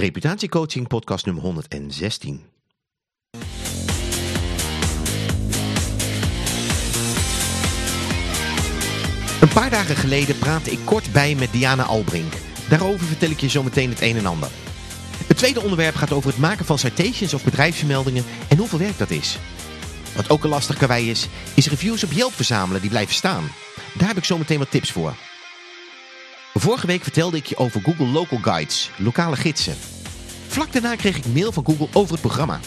Reputatiecoaching podcast nummer 116. Een paar dagen geleden praatte ik kort bij met Diana Albrink. Daarover vertel ik je zo meteen het een en ander. Het tweede onderwerp gaat over het maken van citations of bedrijfsvermeldingen en hoeveel werk dat is. Wat ook een lastig karwei is, is reviews op Yelp verzamelen die blijven staan. Daar heb ik zo meteen wat tips voor. Vorige week vertelde ik je over Google Local Guides, lokale gidsen. Vlak daarna kreeg ik mail van Google over het programma.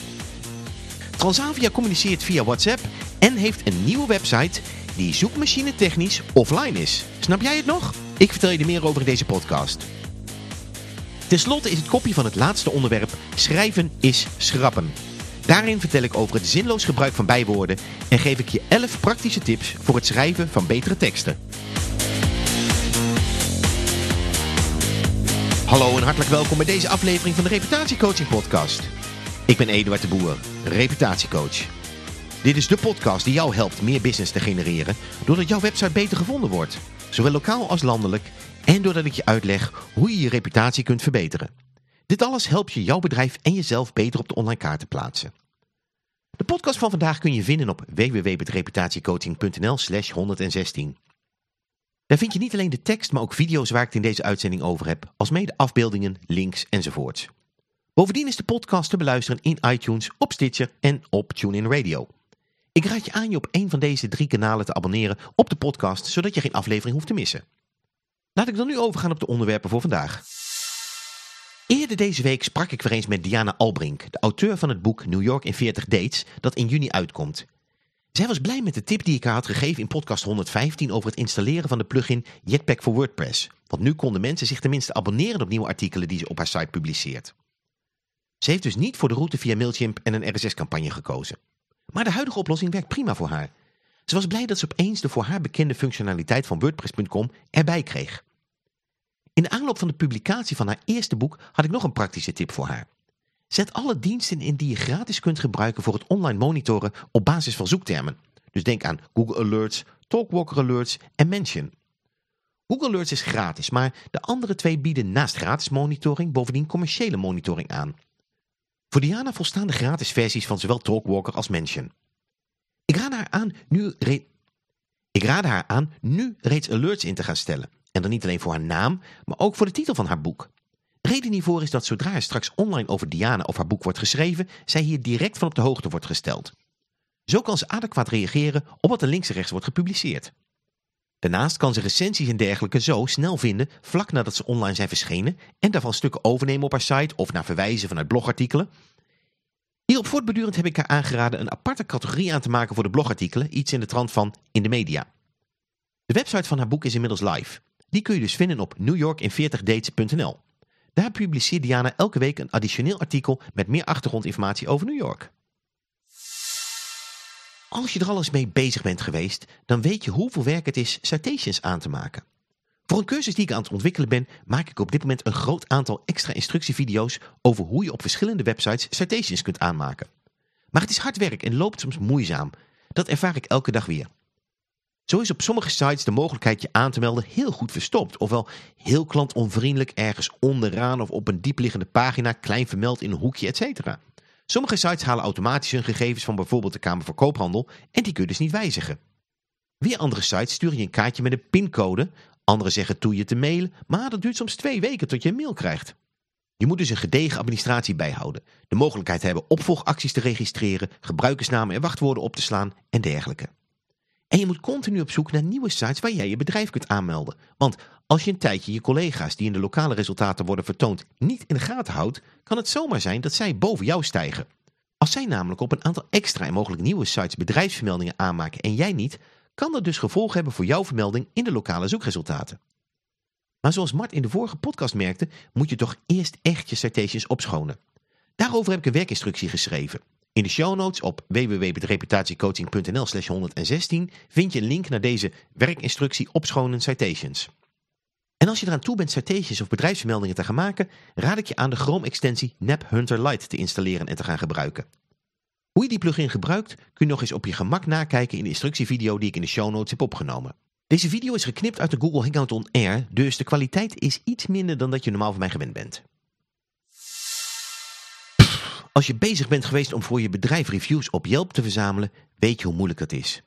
Transavia communiceert via WhatsApp en heeft een nieuwe website die zoekmachine technisch offline is. Snap jij het nog? Ik vertel je er meer over in deze podcast. Ten slotte is het kopje van het laatste onderwerp Schrijven is schrappen. Daarin vertel ik over het zinloos gebruik van bijwoorden en geef ik je 11 praktische tips voor het schrijven van betere teksten. Hallo en hartelijk welkom bij deze aflevering van de Reputatiecoaching Podcast. Ik ben Eduard de Boer, reputatiecoach. Dit is de podcast die jou helpt meer business te genereren doordat jouw website beter gevonden wordt, zowel lokaal als landelijk, en doordat ik je uitleg hoe je je reputatie kunt verbeteren. Dit alles helpt je jouw bedrijf en jezelf beter op de online kaart te plaatsen. De podcast van vandaag kun je vinden op www.reputatiecoaching.nl slash 116. Daar vind je niet alleen de tekst, maar ook video's waar ik het in deze uitzending over heb, als mede afbeeldingen, links enzovoorts. Bovendien is de podcast te beluisteren in iTunes, op Stitcher en op TuneIn Radio. Ik raad je aan je op een van deze drie kanalen te abonneren op de podcast, zodat je geen aflevering hoeft te missen. Laat ik dan nu overgaan op de onderwerpen voor vandaag. Eerder deze week sprak ik weer eens met Diana Albrink, de auteur van het boek New York in 40 Dates, dat in juni uitkomt. Zij was blij met de tip die ik haar had gegeven in podcast 115 over het installeren van de plugin Jetpack voor WordPress. Want nu konden mensen zich tenminste abonneren op nieuwe artikelen die ze op haar site publiceert. Ze heeft dus niet voor de route via Mailchimp en een RSS-campagne gekozen. Maar de huidige oplossing werkt prima voor haar. Ze was blij dat ze opeens de voor haar bekende functionaliteit van WordPress.com erbij kreeg. In de aanloop van de publicatie van haar eerste boek had ik nog een praktische tip voor haar. Zet alle diensten in die je gratis kunt gebruiken voor het online monitoren op basis van zoektermen. Dus denk aan Google Alerts, Talkwalker Alerts en Mention. Google Alerts is gratis, maar de andere twee bieden naast gratis monitoring bovendien commerciële monitoring aan. Voor Diana volstaan de gratis versies van zowel Talkwalker als Mention. Ik raad haar aan nu, ik raad haar aan nu reeds alerts in te gaan stellen. En dan niet alleen voor haar naam, maar ook voor de titel van haar boek. Reden hiervoor is dat zodra er straks online over Diana of haar boek wordt geschreven, zij hier direct van op de hoogte wordt gesteld. Zo kan ze adequaat reageren op wat er links en rechts wordt gepubliceerd. Daarnaast kan ze recensies en dergelijke zo snel vinden vlak nadat ze online zijn verschenen en daarvan stukken overnemen op haar site of naar verwijzen vanuit blogartikelen. Hierop voortbedurend heb ik haar aangeraden een aparte categorie aan te maken voor de blogartikelen, iets in de trant van in de media. De website van haar boek is inmiddels live. Die kun je dus vinden op newyorkin40dates.nl. Daar publiceert Diana elke week een additioneel artikel met meer achtergrondinformatie over New York. Als je er al eens mee bezig bent geweest, dan weet je hoeveel werk het is citations aan te maken. Voor een cursus die ik aan het ontwikkelen ben, maak ik op dit moment een groot aantal extra instructievideo's over hoe je op verschillende websites citations kunt aanmaken. Maar het is hard werk en loopt soms moeizaam. Dat ervaar ik elke dag weer. Zo is op sommige sites de mogelijkheid je aan te melden heel goed verstopt. Ofwel heel klantonvriendelijk ergens onderaan of op een diepliggende pagina klein vermeld in een hoekje, etc. Sommige sites halen automatisch hun gegevens van bijvoorbeeld de Kamer van Koophandel en die kun je dus niet wijzigen. Weer andere sites sturen je een kaartje met een pincode, andere zeggen toe je te mailen, maar dat duurt soms twee weken tot je een mail krijgt. Je moet dus een gedegen administratie bijhouden, de mogelijkheid hebben opvolgacties te registreren, gebruikersnamen en wachtwoorden op te slaan en dergelijke. En je moet continu op zoek naar nieuwe sites waar jij je bedrijf kunt aanmelden. Want als je een tijdje je collega's die in de lokale resultaten worden vertoond niet in de gaten houdt, kan het zomaar zijn dat zij boven jou stijgen. Als zij namelijk op een aantal extra en mogelijk nieuwe sites bedrijfsvermeldingen aanmaken en jij niet, kan dat dus gevolgen hebben voor jouw vermelding in de lokale zoekresultaten. Maar zoals Mart in de vorige podcast merkte, moet je toch eerst echt je citations opschonen. Daarover heb ik een werkinstructie geschreven. In de show notes op www.reputatiecoaching.nl slash 116 vind je een link naar deze werkinstructie opschonen citations. En als je eraan toe bent citations of bedrijfsvermeldingen te gaan maken, raad ik je aan de Chrome-extensie NapHunter Lite te installeren en te gaan gebruiken. Hoe je die plugin gebruikt, kun je nog eens op je gemak nakijken in de instructievideo die ik in de show notes heb opgenomen. Deze video is geknipt uit de Google Hangout On Air, dus de kwaliteit is iets minder dan dat je normaal van mij gewend bent. Als je bezig bent geweest om voor je bedrijf reviews op Yelp te verzamelen, weet je hoe moeilijk dat is.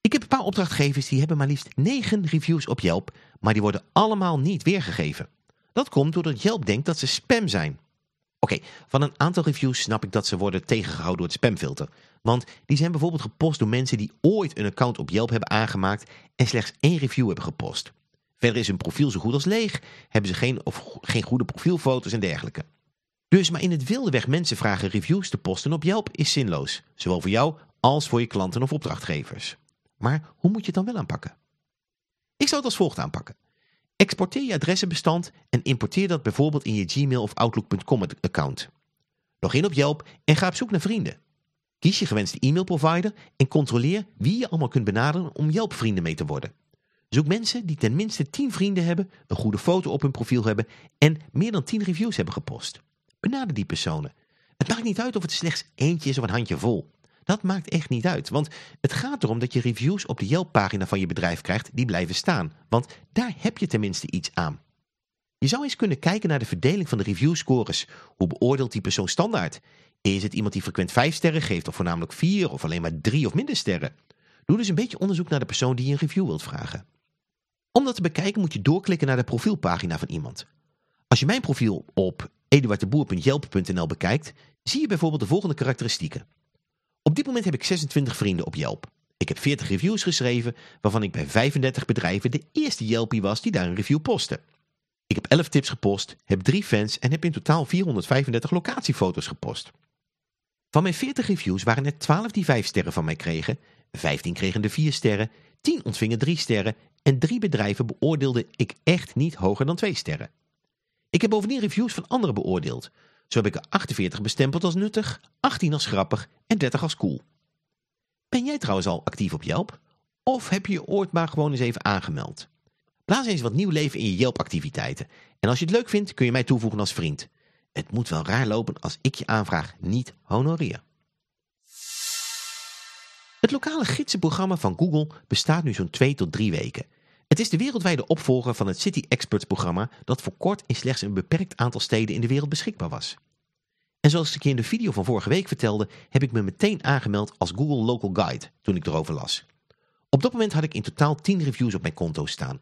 Ik heb een paar opdrachtgevers die hebben maar liefst 9 reviews op Yelp, maar die worden allemaal niet weergegeven. Dat komt doordat Yelp denkt dat ze spam zijn. Oké, van een aantal reviews snap ik dat ze worden tegengehouden door het spamfilter. Want die zijn bijvoorbeeld gepost door mensen die ooit een account op Yelp hebben aangemaakt en slechts één review hebben gepost. Verder is hun profiel zo goed als leeg, hebben ze geen, of geen goede profielfoto's en dergelijke. Dus maar in het wilde weg mensen vragen reviews te posten op Yelp is zinloos. Zowel voor jou als voor je klanten of opdrachtgevers. Maar hoe moet je het dan wel aanpakken? Ik zou het als volgt aanpakken. Exporteer je adressenbestand en importeer dat bijvoorbeeld in je Gmail of Outlook.com account. Log in op Yelp en ga op zoek naar vrienden. Kies je gewenste e-mailprovider en controleer wie je allemaal kunt benaderen om Yelp vrienden mee te worden. Zoek mensen die tenminste 10 vrienden hebben, een goede foto op hun profiel hebben en meer dan 10 reviews hebben gepost. Benader die personen. Het maakt niet uit of het slechts eentje is of een handje vol. Dat maakt echt niet uit, want het gaat erom dat je reviews op de Yelp-pagina van je bedrijf krijgt die blijven staan. Want daar heb je tenminste iets aan. Je zou eens kunnen kijken naar de verdeling van de reviewscores. Hoe beoordeelt die persoon standaard? Is het iemand die frequent 5 sterren geeft of voornamelijk 4 of alleen maar 3 of minder sterren? Doe dus een beetje onderzoek naar de persoon die je een review wilt vragen. Om dat te bekijken moet je doorklikken naar de profielpagina van iemand. Als je mijn profiel op eduarddeboer.jelp.nl bekijkt, zie je bijvoorbeeld de volgende karakteristieken. Op dit moment heb ik 26 vrienden op Yelp. Ik heb 40 reviews geschreven, waarvan ik bij 35 bedrijven de eerste Yelpie was die daar een review postte. Ik heb 11 tips gepost, heb 3 fans en heb in totaal 435 locatiefoto's gepost. Van mijn 40 reviews waren er 12 die 5 sterren van mij kregen, 15 kregen de 4 sterren, 10 ontvingen 3 sterren en 3 bedrijven beoordeelde ik echt niet hoger dan 2 sterren. Ik heb bovendien reviews van anderen beoordeeld. Zo heb ik er 48 bestempeld als nuttig, 18 als grappig en 30 als cool. Ben jij trouwens al actief op Yelp? Of heb je je ooit maar gewoon eens even aangemeld? Blaas eens wat nieuw leven in je Yelp-activiteiten. En als je het leuk vindt, kun je mij toevoegen als vriend. Het moet wel raar lopen als ik je aanvraag niet honoreer. Het lokale gidsenprogramma van Google bestaat nu zo'n 2 tot 3 weken. Het is de wereldwijde opvolger van het City Experts programma dat voor kort in slechts een beperkt aantal steden in de wereld beschikbaar was. En zoals ik je in de video van vorige week vertelde, heb ik me meteen aangemeld als Google Local Guide toen ik erover las. Op dat moment had ik in totaal 10 reviews op mijn konto staan.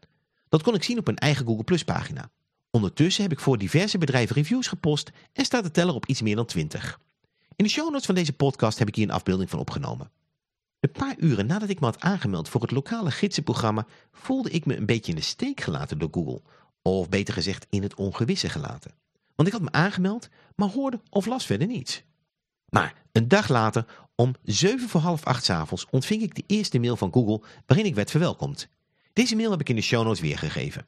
Dat kon ik zien op een eigen Google Plus pagina. Ondertussen heb ik voor diverse bedrijven reviews gepost en staat de teller op iets meer dan 20. In de show notes van deze podcast heb ik hier een afbeelding van opgenomen. Een paar uren nadat ik me had aangemeld voor het lokale gidsenprogramma voelde ik me een beetje in de steek gelaten door Google. Of beter gezegd in het ongewisse gelaten. Want ik had me aangemeld, maar hoorde of las verder niets. Maar een dag later, om 7 voor half 8 avonds, ontving ik de eerste mail van Google waarin ik werd verwelkomd. Deze mail heb ik in de show notes weergegeven.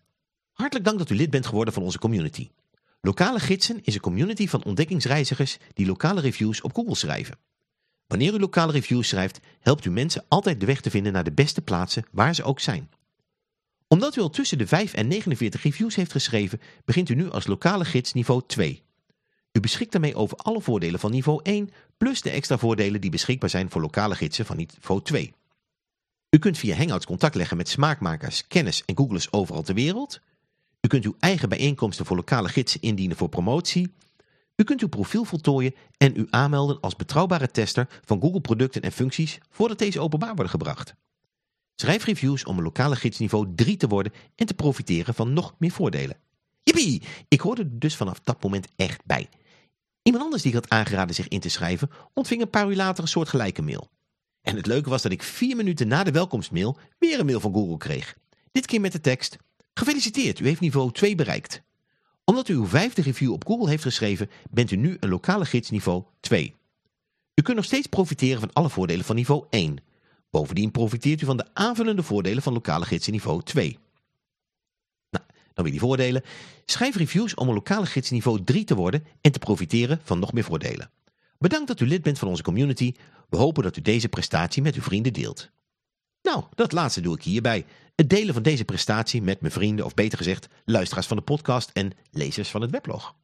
Hartelijk dank dat u lid bent geworden van onze community. Lokale Gidsen is een community van ontdekkingsreizigers die lokale reviews op Google schrijven. Wanneer u lokale reviews schrijft, helpt u mensen altijd de weg te vinden naar de beste plaatsen waar ze ook zijn. Omdat u al tussen de 5 en 49 reviews heeft geschreven, begint u nu als lokale gids niveau 2. U beschikt daarmee over alle voordelen van niveau 1, plus de extra voordelen die beschikbaar zijn voor lokale gidsen van niveau 2. U kunt via Hangouts contact leggen met smaakmakers, kennis en googlers overal ter wereld. U kunt uw eigen bijeenkomsten voor lokale gidsen indienen voor promotie. U kunt uw profiel voltooien en u aanmelden als betrouwbare tester van Google producten en functies voordat deze openbaar worden gebracht. Schrijf reviews om een lokale gidsniveau 3 te worden en te profiteren van nog meer voordelen. Jippie! Ik hoorde er dus vanaf dat moment echt bij. Iemand anders die ik had aangeraden zich in te schrijven, ontving een paar uur later een soort gelijke mail. En het leuke was dat ik vier minuten na de welkomstmail weer een mail van Google kreeg. Dit keer met de tekst, gefeliciteerd, u heeft niveau 2 bereikt. Omdat u uw vijfde review op Google heeft geschreven, bent u nu een lokale gids niveau 2. U kunt nog steeds profiteren van alle voordelen van niveau 1. Bovendien profiteert u van de aanvullende voordelen van lokale gids niveau 2. Nou, dan weer die voordelen. Schrijf reviews om een lokale gids niveau 3 te worden en te profiteren van nog meer voordelen. Bedankt dat u lid bent van onze community. We hopen dat u deze prestatie met uw vrienden deelt. Nou, dat laatste doe ik hierbij. Het delen van deze prestatie met mijn vrienden, of beter gezegd, luisteraars van de podcast en lezers van het weblog.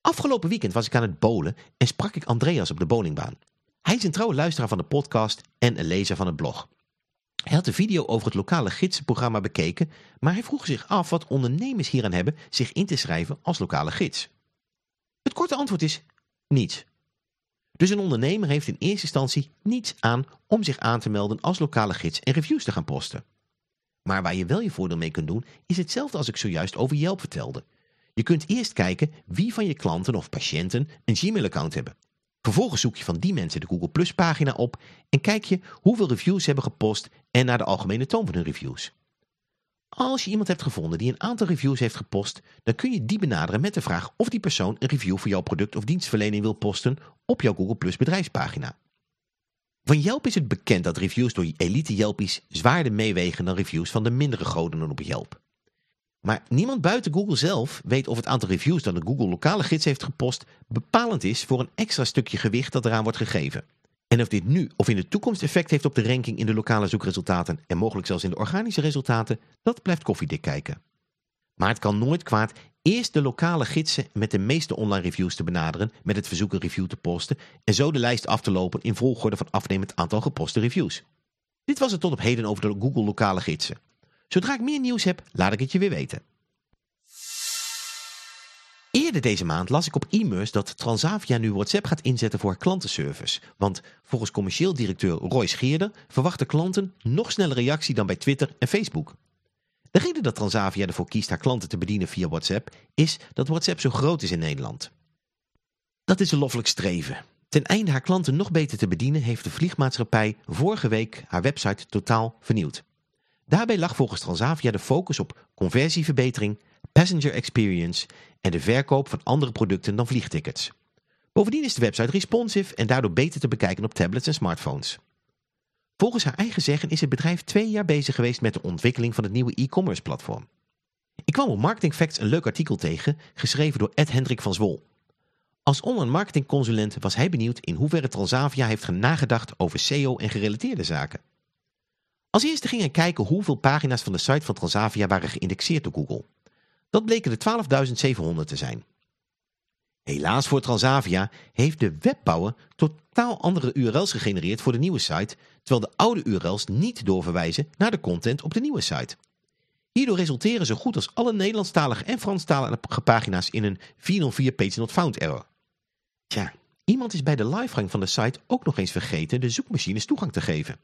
Afgelopen weekend was ik aan het bowlen en sprak ik Andreas op de bowlingbaan. Hij is een trouwe luisteraar van de podcast en een lezer van het blog. Hij had de video over het lokale gidsenprogramma bekeken, maar hij vroeg zich af wat ondernemers hieraan hebben zich in te schrijven als lokale gids. Het korte antwoord is niets. Dus een ondernemer heeft in eerste instantie niets aan om zich aan te melden als lokale gids en reviews te gaan posten. Maar waar je wel je voordeel mee kunt doen, is hetzelfde als ik zojuist over Yelp vertelde. Je kunt eerst kijken wie van je klanten of patiënten een Gmail-account hebben. Vervolgens zoek je van die mensen de Google Plus pagina op en kijk je hoeveel reviews ze hebben gepost en naar de algemene toon van hun reviews. Als je iemand hebt gevonden die een aantal reviews heeft gepost, dan kun je die benaderen met de vraag of die persoon een review voor jouw product of dienstverlening wil posten op jouw Google Plus bedrijfspagina. Van Yelp is het bekend dat reviews door elite Yelpies zwaarder meewegen dan reviews van de mindere goden op Yelp. Maar niemand buiten Google zelf weet of het aantal reviews dat een Google lokale gids heeft gepost bepalend is voor een extra stukje gewicht dat eraan wordt gegeven. En of dit nu of in de toekomst effect heeft op de ranking in de lokale zoekresultaten en mogelijk zelfs in de organische resultaten, dat blijft koffiedik kijken. Maar het kan nooit kwaad eerst de lokale gidsen met de meeste online reviews te benaderen met het verzoek een review te posten en zo de lijst af te lopen in volgorde van afnemend aantal geposte reviews. Dit was het tot op heden over de Google lokale gidsen. Zodra ik meer nieuws heb, laat ik het je weer weten. Eerder deze maand las ik op e-mails dat Transavia nu WhatsApp gaat inzetten voor klantenservice. Want volgens commercieel directeur Roy Scheerder verwachten klanten nog sneller reactie dan bij Twitter en Facebook. De reden dat Transavia ervoor kiest haar klanten te bedienen via WhatsApp is dat WhatsApp zo groot is in Nederland. Dat is een loffelijk streven. Ten einde haar klanten nog beter te bedienen heeft de vliegmaatschappij vorige week haar website totaal vernieuwd. Daarbij lag volgens Transavia de focus op conversieverbetering, passenger experience en de verkoop van andere producten dan vliegtickets. Bovendien is de website responsive en daardoor beter te bekijken op tablets en smartphones. Volgens haar eigen zeggen is het bedrijf twee jaar bezig geweest met de ontwikkeling van het nieuwe e-commerce platform. Ik kwam op Marketing Facts een leuk artikel tegen, geschreven door Ed Hendrik van Zwol. Als online marketingconsulent was hij benieuwd in hoeverre Transavia heeft nagedacht over SEO en gerelateerde zaken. Als eerste ging hij kijken hoeveel pagina's van de site van Transavia waren geïndexeerd door Google. Dat bleken er 12.700 te zijn. Helaas voor Transavia heeft de webbouwer totaal andere URL's gegenereerd voor de nieuwe site, terwijl de oude URL's niet doorverwijzen naar de content op de nieuwe site. Hierdoor resulteren zo goed als alle Nederlandstalige en Franstalige pagina's in een 404 page not found error. Tja, iemand is bij de livegang van de site ook nog eens vergeten de zoekmachines toegang te geven.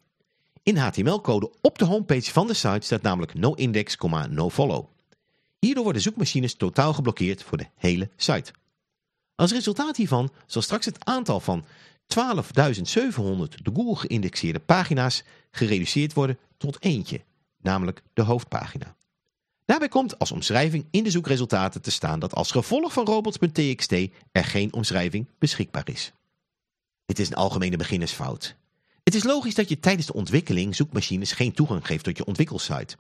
In HTML-code op de homepage van de site staat namelijk noindex. Hierdoor worden zoekmachines totaal geblokkeerd voor de hele site. Als resultaat hiervan zal straks het aantal van 12.700 de Google geïndexeerde pagina's gereduceerd worden tot eentje, namelijk de hoofdpagina. Daarbij komt als omschrijving in de zoekresultaten te staan dat als gevolg van robots.txt er geen omschrijving beschikbaar is. Dit is een algemene beginnersfout. Het is logisch dat je tijdens de ontwikkeling zoekmachines geen toegang geeft tot je ontwikkelsite.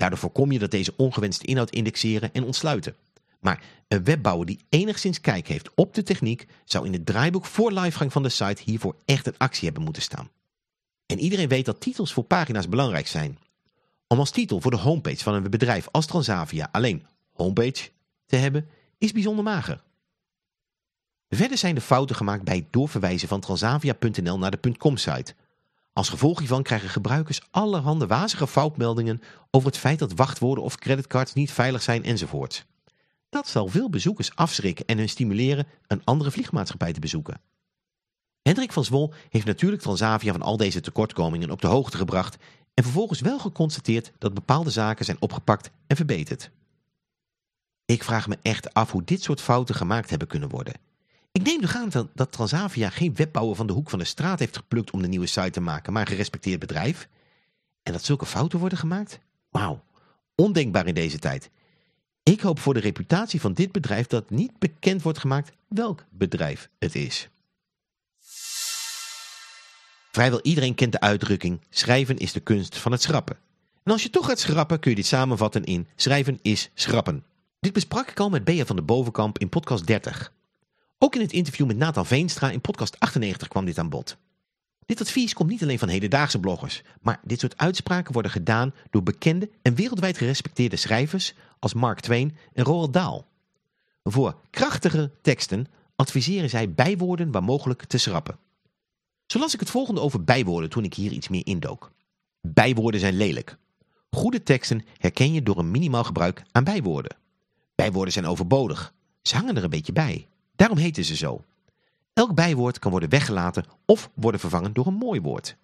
Daardoor voorkom je dat deze ongewenste inhoud indexeren en ontsluiten. Maar een webbouwer die enigszins kijk heeft op de techniek zou in het draaiboek voor livegang van de site hiervoor echt een actie hebben moeten staan. En iedereen weet dat titels voor pagina's belangrijk zijn. Om als titel voor de homepage van een bedrijf als Transavia alleen homepage te hebben is bijzonder mager. Verder zijn de fouten gemaakt bij het doorverwijzen van transavia.nl naar de .com site. Als gevolg hiervan krijgen gebruikers allerhande wazige foutmeldingen over het feit dat wachtwoorden of creditcards niet veilig zijn enzovoort. Dat zal veel bezoekers afschrikken en hun stimuleren een andere vliegmaatschappij te bezoeken. Hendrik van Zwol heeft natuurlijk Transavia van al deze tekortkomingen op de hoogte gebracht en vervolgens wel geconstateerd dat bepaalde zaken zijn opgepakt en verbeterd. Ik vraag me echt af hoe dit soort fouten gemaakt hebben kunnen worden. Ik neem toch aan dat Transavia geen webbouwer van de hoek van de straat heeft geplukt om de nieuwe site te maken, maar een gerespecteerd bedrijf. En dat zulke fouten worden gemaakt? Wauw, ondenkbaar in deze tijd. Ik hoop voor de reputatie van dit bedrijf dat niet bekend wordt gemaakt welk bedrijf het is. Vrijwel iedereen kent de uitdrukking schrijven is de kunst van het schrappen. En als je toch gaat schrappen kun je dit samenvatten in schrijven is schrappen. Dit besprak ik al met Bea van de Bovenkamp in podcast 30. Ook in het interview met Nathan Veenstra in podcast 98 kwam dit aan bod. Dit advies komt niet alleen van hedendaagse bloggers, maar dit soort uitspraken worden gedaan door bekende en wereldwijd gerespecteerde schrijvers als Mark Twain en Roald Dahl. Voor krachtige teksten adviseren zij bijwoorden waar mogelijk te schrappen. Zo las ik het volgende over bijwoorden toen ik hier iets meer indook. Bijwoorden zijn lelijk. Goede teksten herken je door een minimaal gebruik aan bijwoorden. Bijwoorden zijn overbodig. Ze hangen er een beetje bij. Daarom heten ze zo. Elk bijwoord kan worden weggelaten of worden vervangen door een mooi woord.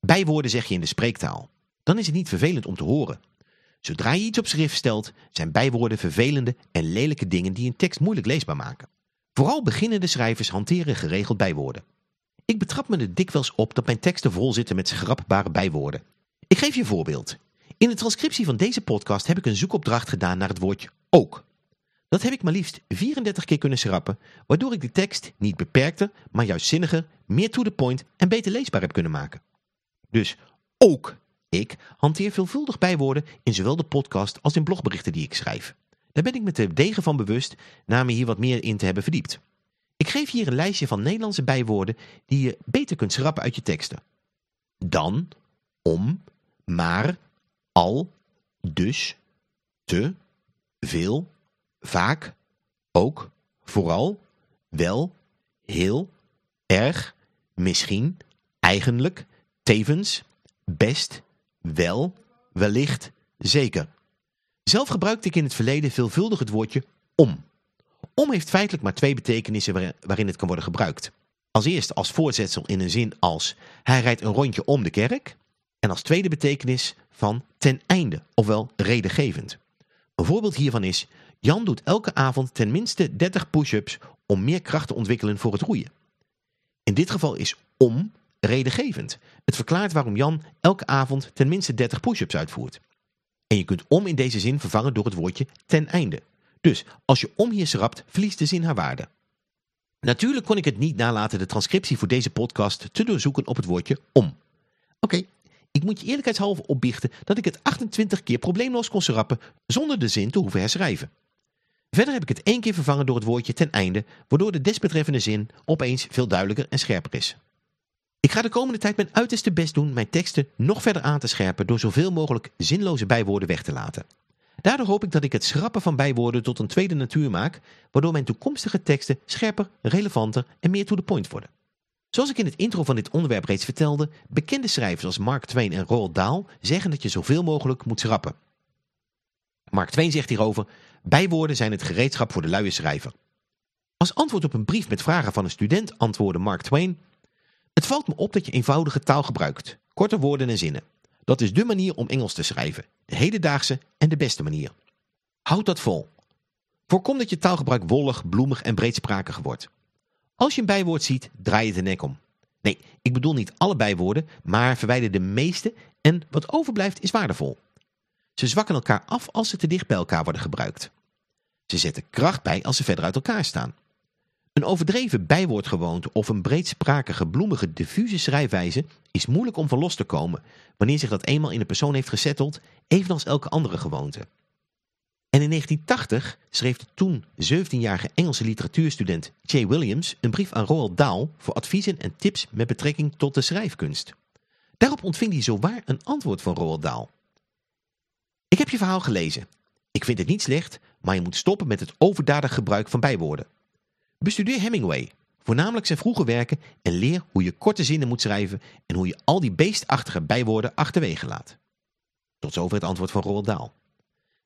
Bijwoorden zeg je in de spreektaal. Dan is het niet vervelend om te horen. Zodra je iets op schrift stelt, zijn bijwoorden vervelende en lelijke dingen die een tekst moeilijk leesbaar maken. Vooral beginnende schrijvers hanteren geregeld bijwoorden. Ik betrap me er dikwijls op dat mijn teksten vol zitten met schrappbare bijwoorden. Ik geef je een voorbeeld. In de transcriptie van deze podcast heb ik een zoekopdracht gedaan naar het woordje ook. Dat heb ik maar liefst 34 keer kunnen schrappen, waardoor ik de tekst niet beperkter, maar juist zinniger, meer to the point en beter leesbaar heb kunnen maken. Dus ook ik hanteer veelvuldig bijwoorden in zowel de podcast als in blogberichten die ik schrijf. Daar ben ik me te degen van bewust na me hier wat meer in te hebben verdiept. Ik geef hier een lijstje van Nederlandse bijwoorden die je beter kunt schrappen uit je teksten. Dan, om, maar, al, dus, te, veel, vaak, ook, vooral, wel, heel, erg, misschien, eigenlijk, tevens, best, wel, wellicht, zeker. Zelf gebruikte ik in het verleden veelvuldig het woordje om. Om heeft feitelijk maar twee betekenissen waarin het kan worden gebruikt. Als eerste als voorzetsel in een zin als hij rijdt een rondje om de kerk. En als tweede betekenis van ten einde, ofwel redengevend. Een voorbeeld hiervan is, Jan doet elke avond ten minste 30 push-ups om meer kracht te ontwikkelen voor het roeien. In dit geval is om redengevend. Het verklaart waarom Jan elke avond ten minste 30 push-ups uitvoert. En je kunt om in deze zin vervangen door het woordje ten einde. Dus als je om hier schrapt, verliest de zin haar waarde. Natuurlijk kon ik het niet nalaten de transcriptie voor deze podcast te doorzoeken op het woordje om. Oké, ik moet je eerlijkheidshalve opbiechten dat ik het 28 keer probleemloos kon schrappen zonder de zin te hoeven herschrijven. Verder heb ik het één keer vervangen door het woordje ten einde, waardoor de desbetreffende zin opeens veel duidelijker en scherper is. Ik ga de komende tijd mijn uiterste best doen mijn teksten nog verder aan te scherpen door zoveel mogelijk zinloze bijwoorden weg te laten. Daardoor hoop ik dat ik het schrappen van bijwoorden tot een tweede natuur maak, waardoor mijn toekomstige teksten scherper, relevanter en meer to the point worden. Zoals ik in het intro van dit onderwerp reeds vertelde, bekende schrijvers als Mark Twain en Roald Dahl zeggen dat je zoveel mogelijk moet schrappen. Mark Twain zegt hierover, bijwoorden zijn het gereedschap voor de luie schrijver. Als antwoord op een brief met vragen van een student antwoordde Mark Twain, het valt me op dat je eenvoudige taal gebruikt, korte woorden en zinnen. Dat is de manier om Engels te schrijven, de hedendaagse en de beste manier. Houd dat vol. Voorkom dat je taalgebruik wollig, bloemig en breedsprakig wordt. Als je een bijwoord ziet, draai je de nek om. Nee, ik bedoel niet alle bijwoorden, maar verwijder de meeste en wat overblijft is waardevol. Ze zwakken elkaar af als ze te dicht bij elkaar worden gebruikt. Ze zetten kracht bij als ze verder uit elkaar staan. Een overdreven bijwoordgewoonte of een breedsprakige, bloemige, diffuse schrijfwijze is moeilijk om van los te komen wanneer zich dat eenmaal in een persoon heeft gesetteld, evenals elke andere gewoonte. En in 1980 schreef de toen 17-jarige Engelse literatuurstudent Jay Williams een brief aan Roald Dahl voor adviezen en tips met betrekking tot de schrijfkunst. Daarop ontving hij zowaar een antwoord van Roald Dahl. Ik heb je verhaal gelezen. Ik vind het niet slecht, maar je moet stoppen met het overdadig gebruik van bijwoorden. Bestudeer Hemingway, voornamelijk zijn vroege werken en leer hoe je korte zinnen moet schrijven en hoe je al die beestachtige bijwoorden achterwege laat. Tot zover het antwoord van Roald Dahl.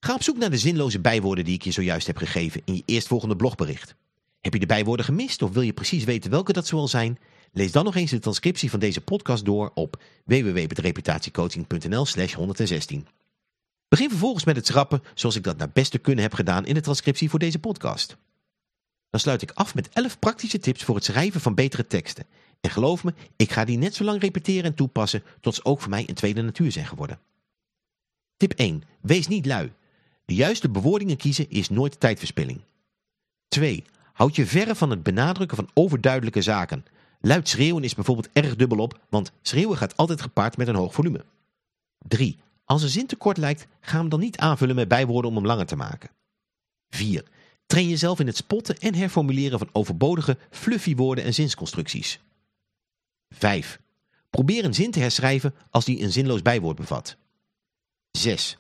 Ga op zoek naar de zinloze bijwoorden die ik je zojuist heb gegeven in je eerstvolgende blogbericht. Heb je de bijwoorden gemist of wil je precies weten welke dat zoal zijn? Lees dan nog eens de transcriptie van deze podcast door op www.reputatiecoaching.nl slash 116. Begin vervolgens met het schrappen zoals ik dat naar beste kunnen heb gedaan in de transcriptie voor deze podcast. Dan sluit ik af met 11 praktische tips voor het schrijven van betere teksten. En geloof me, ik ga die net zo lang repeteren en toepassen tot ze ook voor mij een tweede natuur zijn geworden. Tip 1. Wees niet lui. De juiste bewoordingen kiezen is nooit tijdverspilling. 2. Houd je verre van het benadrukken van overduidelijke zaken. Luid schreeuwen is bijvoorbeeld erg dubbelop, want schreeuwen gaat altijd gepaard met een hoog volume. 3. Als een zin te kort lijkt, ga hem dan niet aanvullen met bijwoorden om hem langer te maken. 4. Train jezelf in het spotten en herformuleren van overbodige, fluffy woorden en zinsconstructies. 5. Probeer een zin te herschrijven als die een zinloos bijwoord bevat. 6.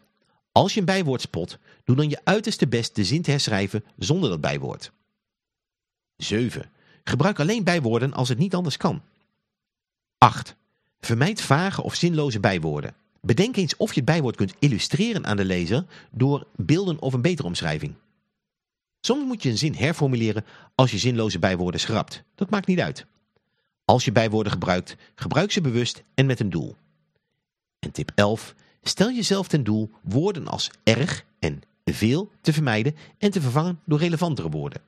Als je een bijwoord spot, doe dan je uiterste best de zin te herschrijven zonder dat bijwoord. 7. Gebruik alleen bijwoorden als het niet anders kan. 8. Vermijd vage of zinloze bijwoorden. Bedenk eens of je het bijwoord kunt illustreren aan de lezer door beelden of een betere omschrijving. Soms moet je een zin herformuleren als je zinloze bijwoorden schrapt. Dat maakt niet uit. Als je bijwoorden gebruikt, gebruik ze bewust en met een doel. En tip 11. Stel jezelf ten doel woorden als erg en veel te vermijden en te vervangen door relevantere woorden.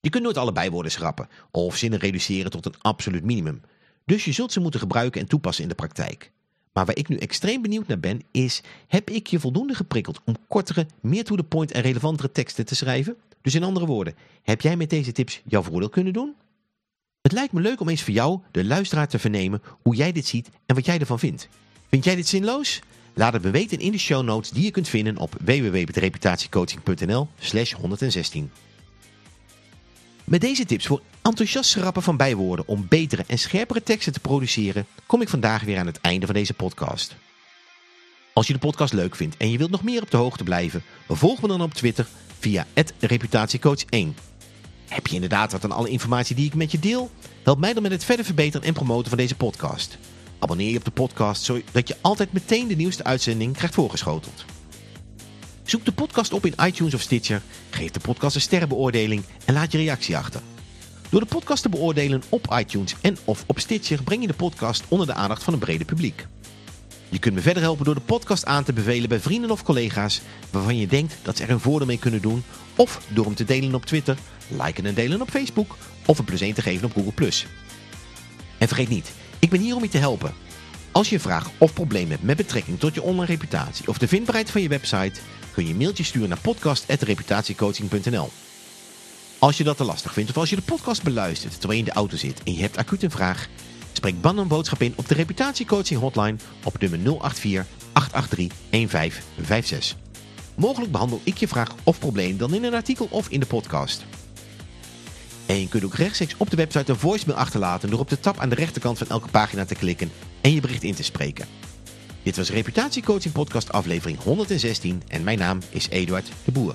Je kunt nooit alle bijwoorden schrappen of zinnen reduceren tot een absoluut minimum. Dus je zult ze moeten gebruiken en toepassen in de praktijk. Maar waar ik nu extreem benieuwd naar ben is, heb ik je voldoende geprikkeld om kortere, meer to the point en relevantere teksten te schrijven? Dus in andere woorden, heb jij met deze tips jouw voordeel kunnen doen? Het lijkt me leuk om eens voor jou, de luisteraar, te vernemen hoe jij dit ziet en wat jij ervan vindt. Vind jij dit zinloos? Laat het me weten in de show notes die je kunt vinden op www.reputatiecoaching.nl slash 116. Met deze tips voor enthousiast schrappen van bijwoorden om betere en scherpere teksten te produceren, kom ik vandaag weer aan het einde van deze podcast. Als je de podcast leuk vindt en je wilt nog meer op de hoogte blijven, volg me dan op Twitter via reputatiecoach1. Heb je inderdaad wat aan alle informatie die ik met je deel? Help mij dan met het verder verbeteren en promoten van deze podcast. Abonneer je op de podcast zodat je altijd meteen de nieuwste uitzending krijgt voorgeschoteld. Zoek de podcast op in iTunes of Stitcher, geef de podcast een sterrenbeoordeling en laat je reactie achter. Door de podcast te beoordelen op iTunes en of op Stitcher breng je de podcast onder de aandacht van een brede publiek. Je kunt me verder helpen door de podcast aan te bevelen bij vrienden of collega's waarvan je denkt dat ze er een voordeel mee kunnen doen. Of door hem te delen op Twitter, liken en delen op Facebook of een plus 1 te geven op Google+. En vergeet niet, ik ben hier om je te helpen. Als je een vraag of probleem hebt met betrekking tot je online reputatie of de vindbaarheid van je website, kun je een mailtje sturen naar podcast.reputatiecoaching.nl. Als je dat te lastig vindt of als je de podcast beluistert terwijl je in de auto zit en je hebt acuut een vraag, spreek dan een boodschap in op de reputatiecoaching hotline op nummer 084 883 1556. Mogelijk behandel ik je vraag of probleem dan in een artikel of in de podcast. En je kunt ook rechtstreeks op de website een voicemail achterlaten door op de tab aan de rechterkant van elke pagina te klikken en je bericht in te spreken. Dit was Reputatiecoaching podcast aflevering 116 en mijn naam is Eduard de Boer.